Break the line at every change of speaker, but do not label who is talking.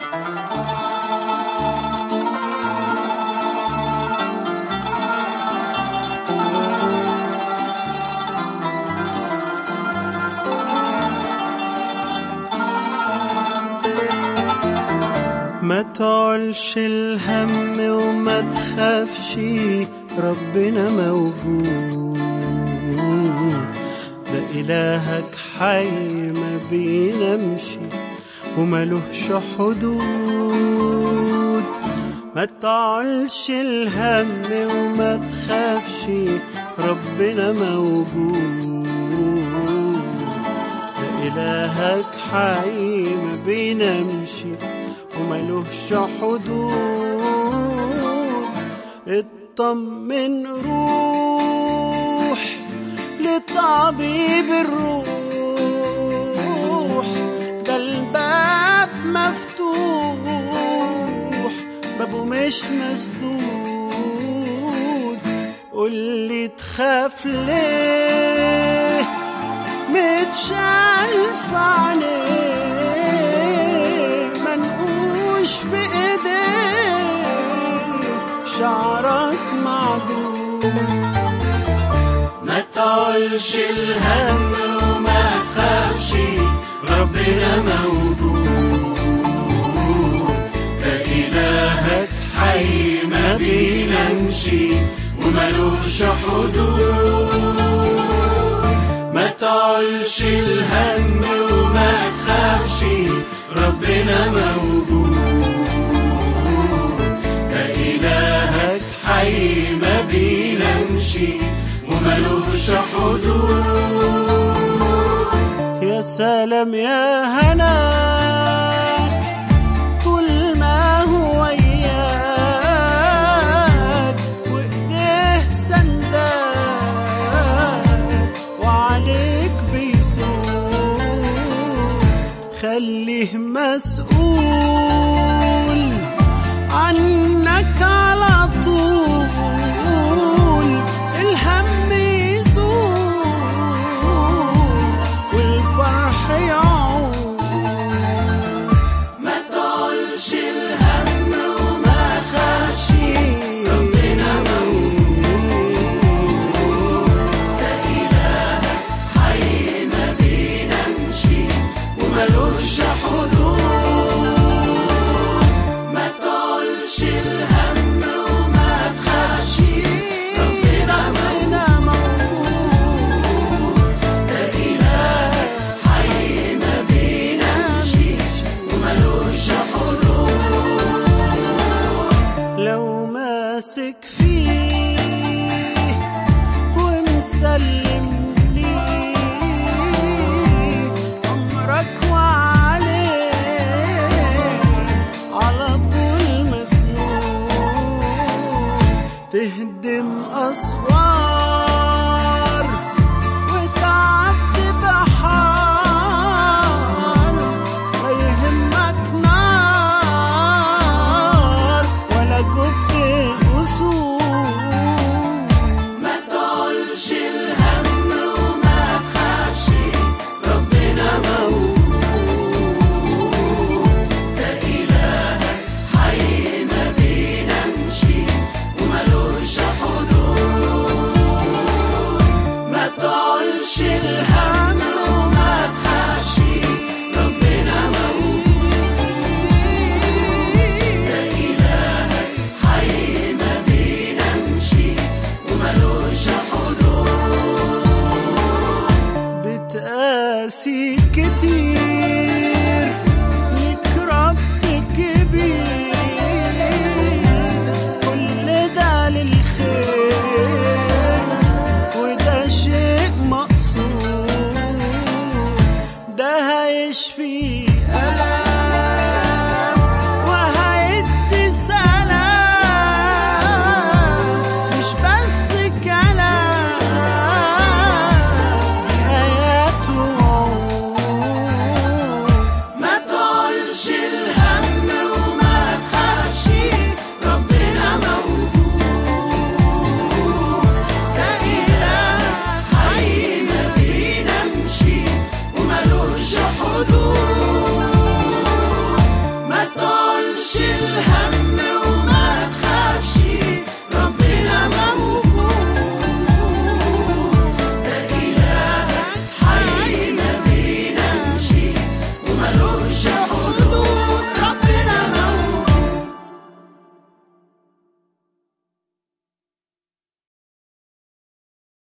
ما تعلش الهم وما تخافش ربنا موجود. ده إلهك حي ما بينامش. وملهش حدود؟ ما تعلش الهم وما تخافش ربنا موجود. ده إلهك حي ما بينامش وملهش حدود؟ اطمن روح لطبيب الروح. مفتوح بابه مش مسدود. قولي تخاف ليه؟ متشال في عينيه منقوش في ايديه شعرك معدود.
ما تعلش الهم وما تخافش ربنا موجود. بينامش وملوش حدود ما تعلش الهم وما تخافش ربنا موجود. ده إلهك حي ما بينامش وملوش حدود
يا سلام يا هناك azul. ماسك فيه ومسلم عمرك على طول تهدم أسوار show the door.